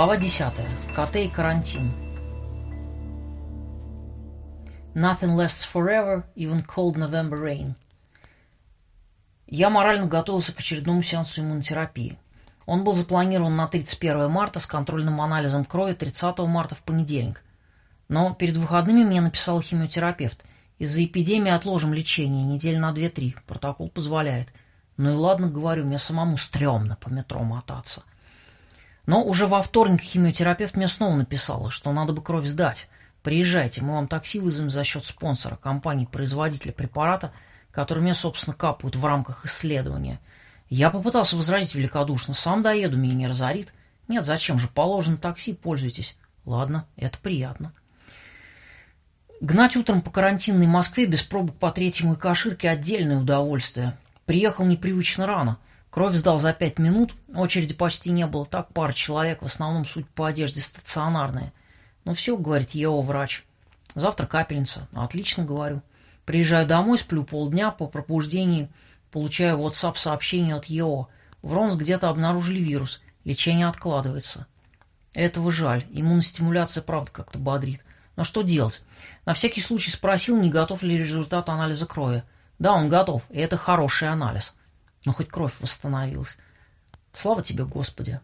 Глава 10. КТ и карантин. Nothing lasts forever, even cold November rain. Я морально готовился к очередному сеансу иммунотерапии. Он был запланирован на 31 марта с контрольным анализом крови 30 марта в понедельник. Но перед выходными мне написал химиотерапевт. Из-за эпидемии отложим лечение недель на 2-3. Протокол позволяет. Ну и ладно, говорю, мне самому стрёмно по метро мотаться. Но уже во вторник химиотерапевт мне снова написал, что надо бы кровь сдать. Приезжайте, мы вам такси вызовем за счет спонсора, компании-производителя препарата, который мне, собственно, капают в рамках исследования. Я попытался возразить великодушно, сам доеду, меня не разорит. Нет, зачем же, положено такси, пользуйтесь. Ладно, это приятно. Гнать утром по карантинной Москве без пробок по третьему и Каширке – отдельное удовольствие. Приехал непривычно рано – Кровь сдал за пять минут, очереди почти не было, так пара человек, в основном суть по одежде стационарная. Ну все, говорит ЕО врач. Завтра капельница. Отлично, говорю. Приезжаю домой, сплю полдня, по пробуждении получаю WhatsApp сообщение от ЕО. В РОНС где-то обнаружили вирус, лечение откладывается. Этого жаль, иммуностимуляция правда как-то бодрит. Но что делать? На всякий случай спросил, не готов ли результат анализа крови. Да, он готов, и это хороший анализ. Но хоть кровь восстановилась. Слава тебе, Господи.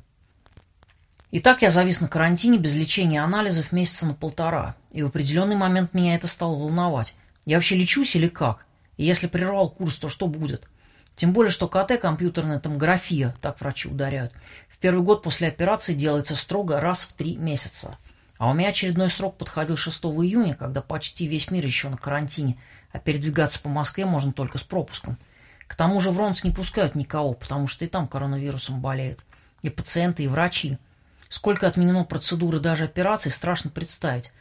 И так я завис на карантине без лечения анализов месяца на полтора. И в определенный момент меня это стало волновать. Я вообще лечусь или как? И если прервал курс, то что будет? Тем более, что КТ, компьютерная томография, так врачи ударяют, в первый год после операции делается строго раз в три месяца. А у меня очередной срок подходил 6 июня, когда почти весь мир еще на карантине, а передвигаться по Москве можно только с пропуском. К тому же в Ронс не пускают никого, потому что и там коронавирусом болеют. И пациенты, и врачи. Сколько отменено процедуры даже операций, страшно представить.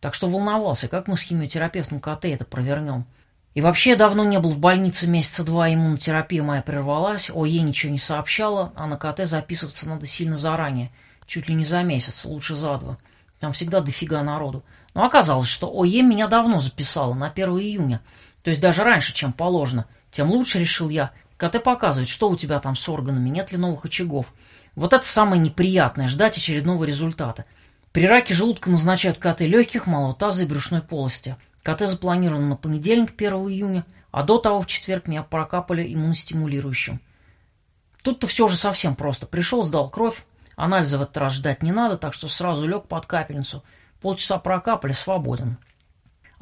Так что волновался, как мы с химиотерапевтом КТ это провернем. И вообще я давно не был в больнице, месяца два иммунотерапия моя прервалась, ОЕ ничего не сообщала, а на КТ записываться надо сильно заранее, чуть ли не за месяц, лучше за два. Там всегда дофига народу. Но оказалось, что ОЕ меня давно записала, на 1 июня, то есть даже раньше, чем положено – тем лучше, решил я. КТ показывает, что у тебя там с органами, нет ли новых очагов. Вот это самое неприятное, ждать очередного результата. При раке желудка назначают КТ легких, малого таза и брюшной полости. КТ запланировано на понедельник, 1 июня, а до того в четверг меня прокапали иммуностимулирующим. Тут-то все же совсем просто. Пришел, сдал кровь, анализа в этот раз ждать не надо, так что сразу лег под капельницу. Полчаса прокапали, свободен.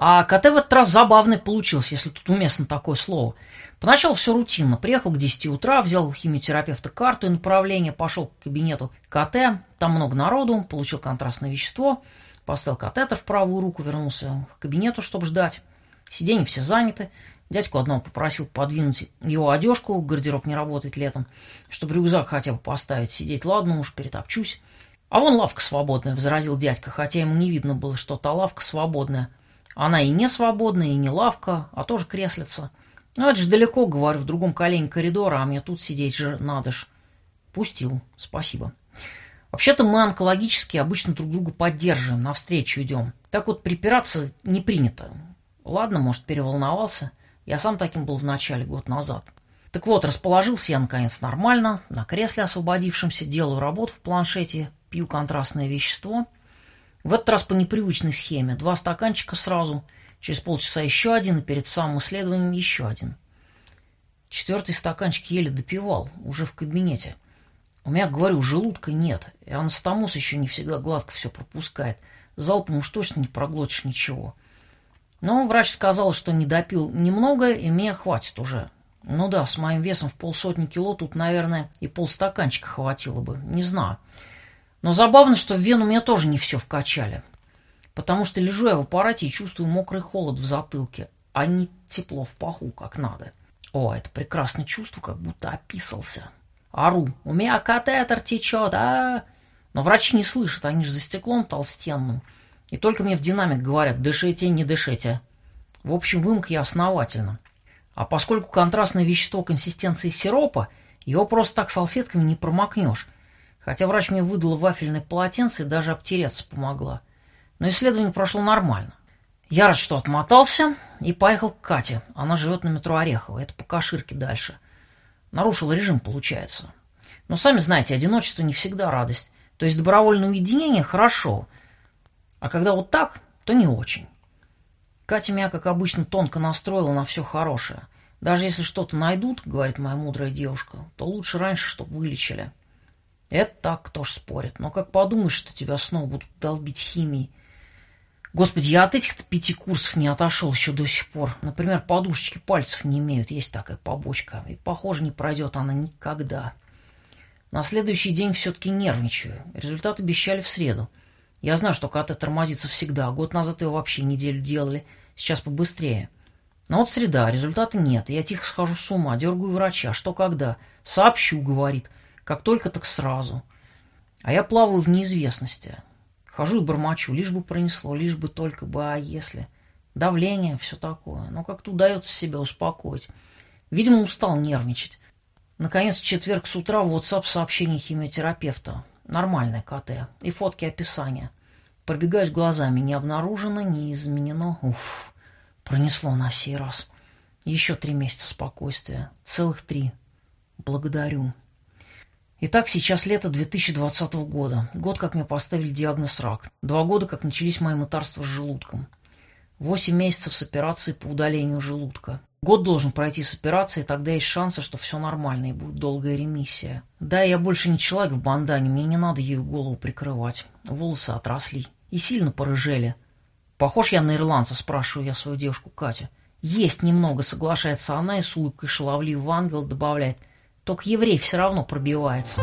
А КТ в этот раз забавный получился, если тут уместно такое слово. Поначалу все рутинно. Приехал к 10 утра, взял у химиотерапевта карту и направление, пошел к кабинету КТ, там много народу, получил контрастное вещество, поставил катетер в правую руку, вернулся к кабинету, чтобы ждать. Сиденья все заняты. Дядьку одного попросил подвинуть его одежку, гардероб не работает летом, чтобы рюкзак хотя бы поставить, сидеть, ладно уж, перетопчусь. А вон лавка свободная, возразил дядька, хотя ему не видно было, что та лавка свободная. Она и не свободная, и не лавка, а тоже креслица. Ну, это же далеко, говорю, в другом колене коридора, а мне тут сидеть же надо ж. Пустил, спасибо. Вообще-то мы онкологически обычно друг друга поддерживаем, навстречу идем. Так вот, припираться не принято. Ладно, может, переволновался. Я сам таким был в начале, год назад. Так вот, расположился я, наконец, нормально, на кресле освободившемся, делаю работу в планшете, пью контрастное вещество – в этот раз по непривычной схеме. Два стаканчика сразу, через полчаса еще один, и перед самым исследованием еще один. Четвертый стаканчик еле допивал, уже в кабинете. У меня, говорю, желудка нет, и анастомоз еще не всегда гладко все пропускает. Залпом уж точно не проглотишь ничего. Но врач сказал, что не допил немного, и мне хватит уже. Ну да, с моим весом в полсотни кило тут, наверное, и полстаканчика хватило бы. Не знаю. Но забавно, что в вену меня тоже не все вкачали. Потому что лежу я в аппарате и чувствую мокрый холод в затылке, а не тепло в паху, как надо. О, это прекрасное чувство, как будто описался. Ару, у меня катетер течет, а, Но врачи не слышат, они же за стеклом толстенным. И только мне в динамик говорят, дышите, не дышите. В общем, вымок я основательно. А поскольку контрастное вещество консистенции сиропа, его просто так салфетками не промокнешь. Хотя врач мне выдала вафельное полотенце и даже обтереться помогла. Но исследование прошло нормально. Я рад, что отмотался и поехал к Кате. Она живет на метро Орехово, это по Каширке дальше. Нарушил режим, получается. Но сами знаете, одиночество не всегда радость. То есть добровольное уединение – хорошо, а когда вот так, то не очень. Катя меня, как обычно, тонко настроила на все хорошее. Даже если что-то найдут, говорит моя мудрая девушка, то лучше раньше, чтобы вылечили. Это так, кто ж спорит. Но как подумаешь, что тебя снова будут долбить химией. Господи, я от этих-то пяти курсов не отошел еще до сих пор. Например, подушечки пальцев не имеют. Есть такая побочка. И, похоже, не пройдет она никогда. На следующий день все-таки нервничаю. Результат обещали в среду. Я знаю, что КТ тормозится всегда. Год назад его вообще неделю делали. Сейчас побыстрее. Но вот среда, результата нет. Я тихо схожу с ума, дергаю врача. Что когда? Сообщу, говорит. Как только, так сразу. А я плаваю в неизвестности. Хожу и бормочу, лишь бы пронесло, лишь бы только бы, а если... Давление, все такое. Но как-то удается себя успокоить. Видимо, устал нервничать. Наконец, в четверг с утра в WhatsApp сообщение химиотерапевта. Нормальное КТ. И фотки описания. Пробегаюсь глазами. Не обнаружено, не изменено. Уф, пронесло на сей раз. Еще три месяца спокойствия. Целых три. Благодарю. Итак, сейчас лето 2020 года. Год, как мне поставили диагноз рак. Два года, как начались мои мытарства с желудком. Восемь месяцев с операцией по удалению желудка. Год должен пройти с операцией, тогда есть шансы, что все нормально и будет долгая ремиссия. Да, я больше не человек в бандане, мне не надо ею голову прикрывать. Волосы отросли и сильно порыжели. Похож я на ирландца, спрашиваю я свою девушку Катю. Есть немного, соглашается она и с улыбкой шаловливого ангела добавляет. Только еврей все равно пробивается.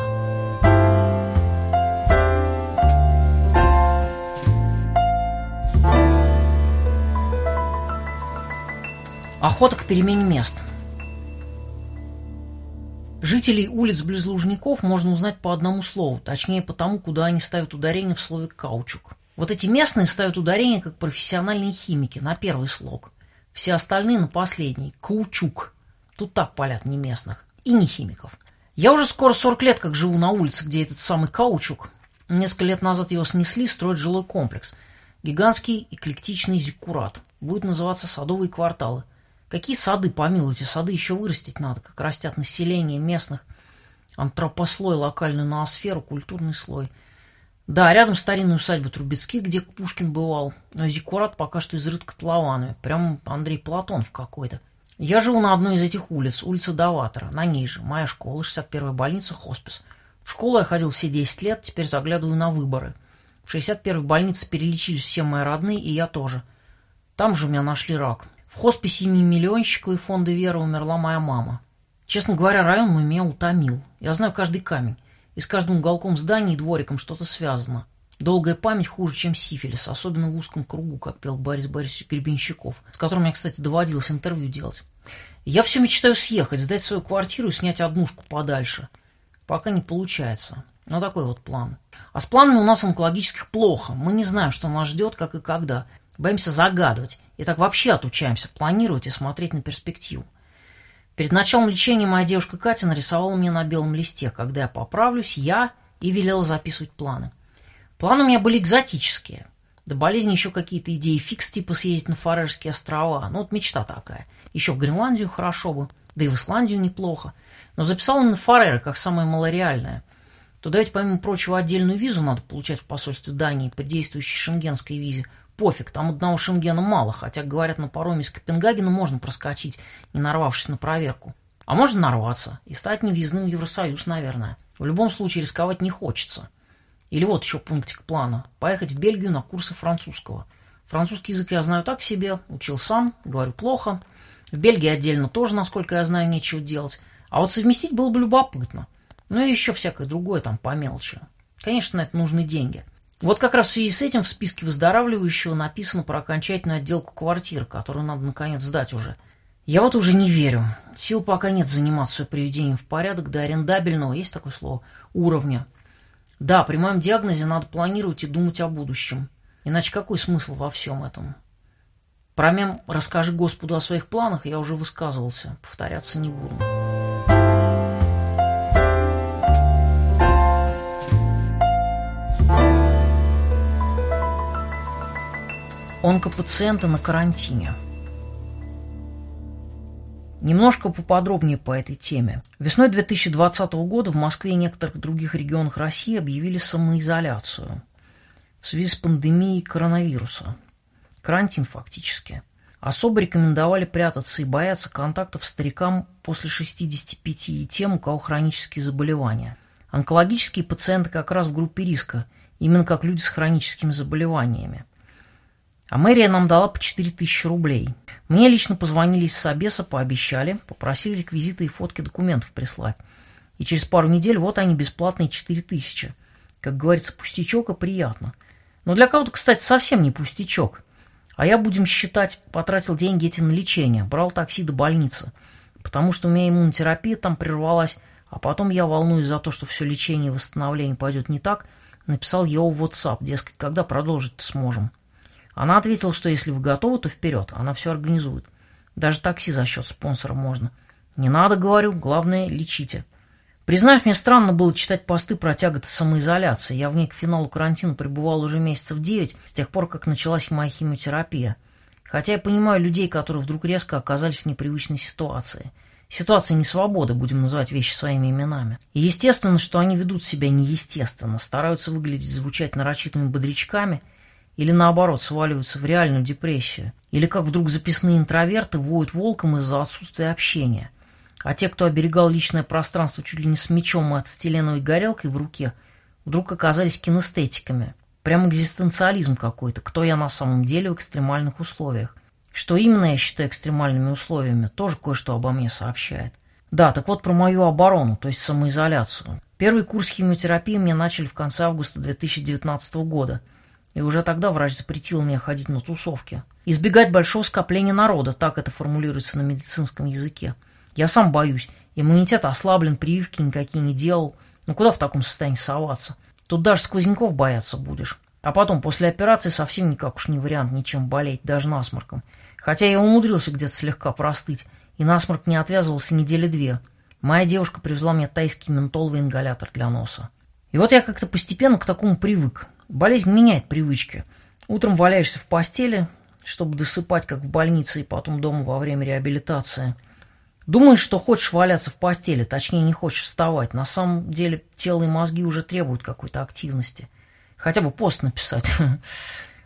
Охота к перемене мест. Жителей улиц близ Лужников можно узнать по одному слову, точнее по тому, куда они ставят ударение в слове «каучук». Вот эти местные ставят ударение как профессиональные химики на первый слог. Все остальные на последний – каучук. Тут так палят не местных и не химиков. Я уже скоро 40 лет как живу на улице, где этот самый каучук. Несколько лет назад его снесли, строят жилой комплекс. Гигантский эклектичный зиккурат. Будет называться «Садовые кварталы». Какие сады, помилуйте, сады еще вырастить надо, как растят население местных. Антропослой, локальную ноосферу, культурный слой. Да, рядом старинная усадьба Трубецких, где Пушкин бывал. Но Зиккурат пока что изрыт котлованами. Прям Андрей Платонов какой-то. Я живу на одной из этих улиц, улица Даватора, на ней же. Моя школа, 61-я больница, хоспис. В школу я ходил все 10 лет, теперь заглядываю на выборы. В 61-й больнице перелечились все мои родные, и я тоже. Там же у меня нашли рак. В хосписе имени Миллионщикова и фонда Веры умерла моя мама. Честно говоря, район мой меня утомил. Я знаю каждый камень. И с каждым уголком здания и двориком что-то связано. Долгая память хуже, чем сифилис, особенно в узком кругу, как пел Борис Борисович Гребенщиков, с которым мне, кстати, доводилось интервью делать. Я все мечтаю съехать, сдать свою квартиру и снять однушку подальше. Пока не получается. Но такой вот план. А с планами у нас онкологических плохо. Мы не знаем, что нас ждет, как и когда. Боимся загадывать. И так вообще отучаемся планировать и смотреть на перспективу. Перед началом лечения моя девушка Катя нарисовала мне на белом листе, когда я поправлюсь, я и велела записывать планы. Планы у меня были экзотические. До болезни еще какие-то идеи фикс, типа съездить на Фарерские острова. Ну, вот мечта такая. Еще в Гренландию хорошо бы, да и в Исландию неплохо. Но записал на Фареры как самое малореальное. Туда ведь, помимо прочего, отдельную визу надо получать в посольстве Дании при действующей шенгенской визе – пофиг, там одного шенгена мало, хотя, говорят, на пароме из Копенгагена можно проскочить, не нарвавшись на проверку. А можно нарваться и стать невъездным в Евросоюз, наверное. В любом случае рисковать не хочется. Или вот еще пунктик плана. Поехать в Бельгию на курсы французского. Французский язык я знаю так себе, учил сам, говорю плохо. В Бельгии отдельно тоже, насколько я знаю, нечего делать. А вот совместить было бы любопытно. Ну и еще всякое другое там по мелочи. Конечно, на это нужны деньги. Вот как раз в связи с этим в списке выздоравливающего написано про окончательную отделку квартир, которую надо наконец сдать уже. Я вот уже не верю. Сил пока нет заниматься приведением в порядок до арендабельного, есть такое слово, уровня. Да, при моем диагнозе надо планировать и думать о будущем. Иначе какой смысл во всем этом? Про мем «Расскажи Господу о своих планах» я уже высказывался, повторяться не буду. Онкопациенты на карантине. Немножко поподробнее по этой теме. Весной 2020 года в Москве и некоторых других регионах России объявили самоизоляцию в связи с пандемией коронавируса. Карантин фактически. Особо рекомендовали прятаться и бояться контактов старикам после 65 и тем, у кого хронические заболевания. Онкологические пациенты как раз в группе риска, именно как люди с хроническими заболеваниями. А мэрия нам дала по 4 тысячи рублей. Мне лично позвонили из Собеса, пообещали, попросили реквизиты и фотки документов прислать. И через пару недель вот они, бесплатные 4 тысячи. Как говорится, пустячок и приятно. Но для кого-то, кстати, совсем не пустячок. А я, будем считать, потратил деньги эти на лечение, брал такси до больницы. Потому что у меня иммунотерапия там прервалась, а потом я, волнуюсь за то, что все лечение и восстановление пойдет не так, написал его в WhatsApp, дескать, когда продолжить-то сможем. Она ответила, что если вы готовы, то вперед, она все организует. Даже такси за счет спонсора можно. Не надо, говорю, главное, лечите. Признаюсь, мне странно было читать посты про тяготы самоизоляции. Я в ней к финалу карантина пребывал уже месяцев девять, с тех пор, как началась моя химиотерапия. Хотя я понимаю людей, которые вдруг резко оказались в непривычной ситуации. Ситуация несвободы, будем называть вещи своими именами. И естественно, что они ведут себя неестественно, стараются выглядеть, звучать нарочитыми бодрячками – или наоборот сваливаются в реальную депрессию, или как вдруг записные интроверты воют волком из-за отсутствия общения. А те, кто оберегал личное пространство чуть ли не с мечом и ацетиленовой горелкой в руке, вдруг оказались кинестетиками. Прям экзистенциализм какой-то, кто я на самом деле в экстремальных условиях. Что именно я считаю экстремальными условиями, тоже кое-что обо мне сообщает. Да, так вот про мою оборону, то есть самоизоляцию. Первый курс химиотерапии мне начали в конце августа 2019 года – и уже тогда врач запретил мне ходить на тусовки. Избегать большого скопления народа, так это формулируется на медицинском языке. Я сам боюсь. Иммунитет ослаблен, прививки никакие не делал. Ну куда в таком состоянии соваться? Тут даже сквозняков бояться будешь. А потом, после операции, совсем никак уж не вариант ничем болеть, даже насморком. Хотя я умудрился где-то слегка простыть, и насморк не отвязывался недели две. Моя девушка привезла мне тайский ментоловый ингалятор для носа. И вот я как-то постепенно к такому привык. Болезнь меняет привычки. Утром валяешься в постели, чтобы досыпать, как в больнице, и потом дома во время реабилитации. Думаешь, что хочешь валяться в постели, точнее, не хочешь вставать. На самом деле тело и мозги уже требуют какой-то активности. Хотя бы пост написать.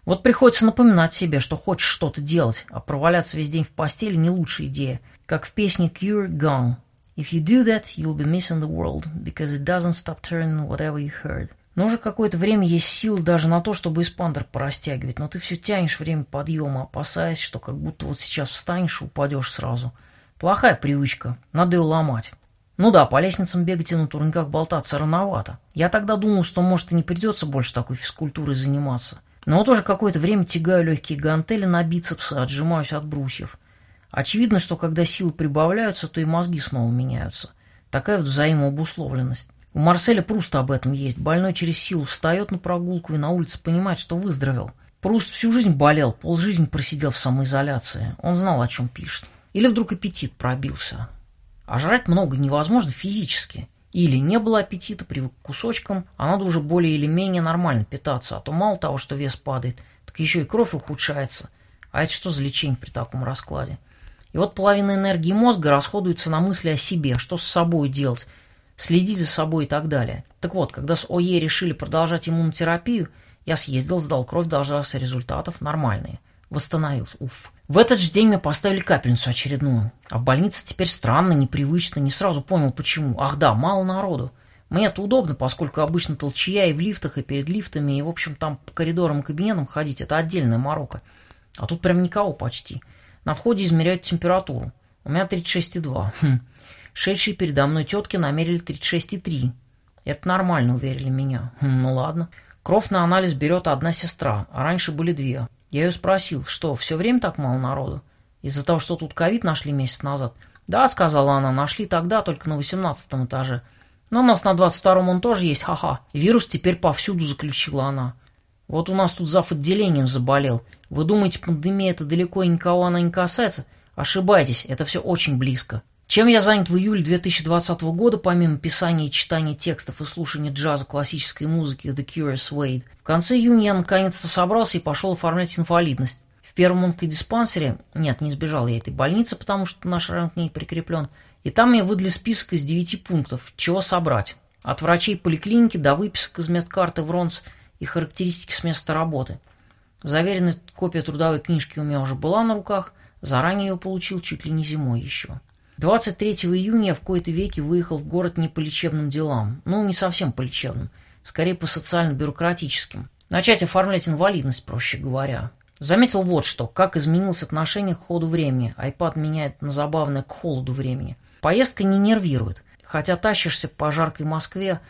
Вот приходится напоминать себе, что хочешь что-то делать, а проваляться весь день в постели не лучшая идея. Как в песне Cure Gone. If you do that, you'll be missing the world, because it doesn't stop turning whatever you heard. Но уже какое-то время есть сил даже на то, чтобы эспандер порастягивать, но ты все тянешь время подъема, опасаясь, что как будто вот сейчас встанешь и упадешь сразу. Плохая привычка, надо ее ломать. Ну да, по лестницам бегать и на турниках болтаться рановато. Я тогда думал, что может и не придется больше такой физкультурой заниматься. Но вот уже какое-то время тягаю легкие гантели на бицепсы, отжимаюсь от брусьев. Очевидно, что когда силы прибавляются, то и мозги снова меняются. Такая вот взаимообусловленность. У Марселя Пруста об этом есть. Больной через силу встает на прогулку и на улице понимает, что выздоровел. Пруст всю жизнь болел, полжизни просидел в самоизоляции. Он знал, о чем пишет. Или вдруг аппетит пробился. А жрать много невозможно физически. Или не было аппетита, привык к кусочкам, а надо уже более или менее нормально питаться, а то мало того, что вес падает, так еще и кровь ухудшается. А это что за лечение при таком раскладе? И вот половина энергии мозга расходуется на мысли о себе, что с собой делать, следить за собой и так далее. Так вот, когда с ОЕ решили продолжать иммунотерапию, я съездил, сдал кровь, дождался результатов, нормальные. Восстановился, уф. В этот же день мне поставили капельницу очередную. А в больнице теперь странно, непривычно, не сразу понял почему. Ах да, мало народу. Мне это удобно, поскольку обычно толчья и в лифтах, и перед лифтами, и, в общем, там по коридорам и кабинетам ходить – это отдельная морока. А тут прям никого почти. На входе измеряют температуру. У меня 36,2. Хм. Шедшие передо мной тетки намерили 36,3. Это нормально, уверили меня. Хм, ну ладно. Кровь на анализ берет одна сестра, а раньше были две. Я ее спросил, что, все время так мало народу? Из-за того, что тут ковид нашли месяц назад? Да, сказала она, нашли тогда только на 18 этаже. Но у нас на 22-м он тоже есть, ха-ха. Вирус теперь повсюду, заключила она. Вот у нас тут зав. отделением заболел. Вы думаете, пандемия это далеко и никого она не касается? Ошибаетесь, это все очень близко. Чем я занят в июле 2020 года, помимо писания и читания текстов и слушания джаза, классической музыки The Curious Wade? В конце июня я наконец-то собрался и пошел оформлять инвалидность. В первом онкодиспансере, нет, не избежал я этой больницы, потому что наш район к ней прикреплен, и там мне выдали список из девяти пунктов, чего собрать. От врачей поликлиники до выписок из медкарты в РОНС и характеристики с места работы. Заверенная копия трудовой книжки у меня уже была на руках, заранее ее получил чуть ли не зимой еще. 23 июня я в кои-то веки выехал в город не по лечебным делам. Ну, не совсем по лечебным, скорее по социально-бюрократическим. Начать оформлять инвалидность, проще говоря. Заметил вот что, как изменилось отношение к ходу времени. Айпад меняет на забавное к холоду времени. Поездка не нервирует. Хотя тащишься по жаркой Москве,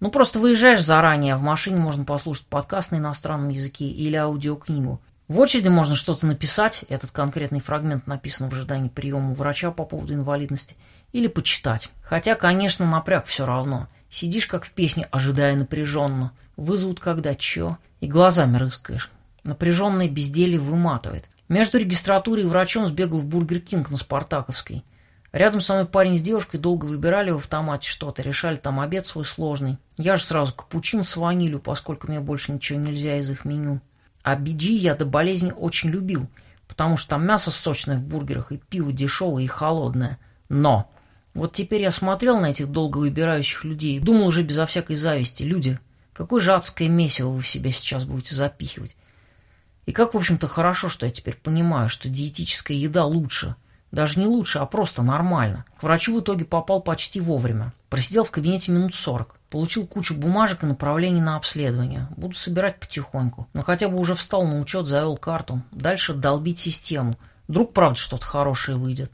ну просто выезжаешь заранее, а в машине можно послушать подкаст на иностранном языке или аудиокнигу. В очереди можно что-то написать, этот конкретный фрагмент написан в ожидании приема врача по поводу инвалидности, или почитать. Хотя, конечно, напряг все равно. Сидишь, как в песне, ожидая напряженно. Вызовут когда, чё, и глазами рыскаешь. Напряженное безделье выматывает. Между регистратурой и врачом сбегал в Бургер Кинг на Спартаковской. Рядом со мной парень с девушкой долго выбирали в автомате что-то, решали там обед свой сложный. Я же сразу капучин с ванилью, поскольку мне больше ничего нельзя из их меню. А биджи я до болезни очень любил, потому что там мясо сочное в бургерах и пиво дешевое и холодное. Но! Вот теперь я смотрел на этих долго выбирающих людей и думал уже безо всякой зависти. Люди, какое же адское месиво вы в себя сейчас будете запихивать. И как, в общем-то, хорошо, что я теперь понимаю, что диетическая еда лучше – даже не лучше, а просто нормально. К врачу в итоге попал почти вовремя. Просидел в кабинете минут сорок. Получил кучу бумажек и направлений на обследование. Буду собирать потихоньку. Но хотя бы уже встал на учет, завел карту. Дальше долбить систему. Вдруг, правда, что-то хорошее выйдет.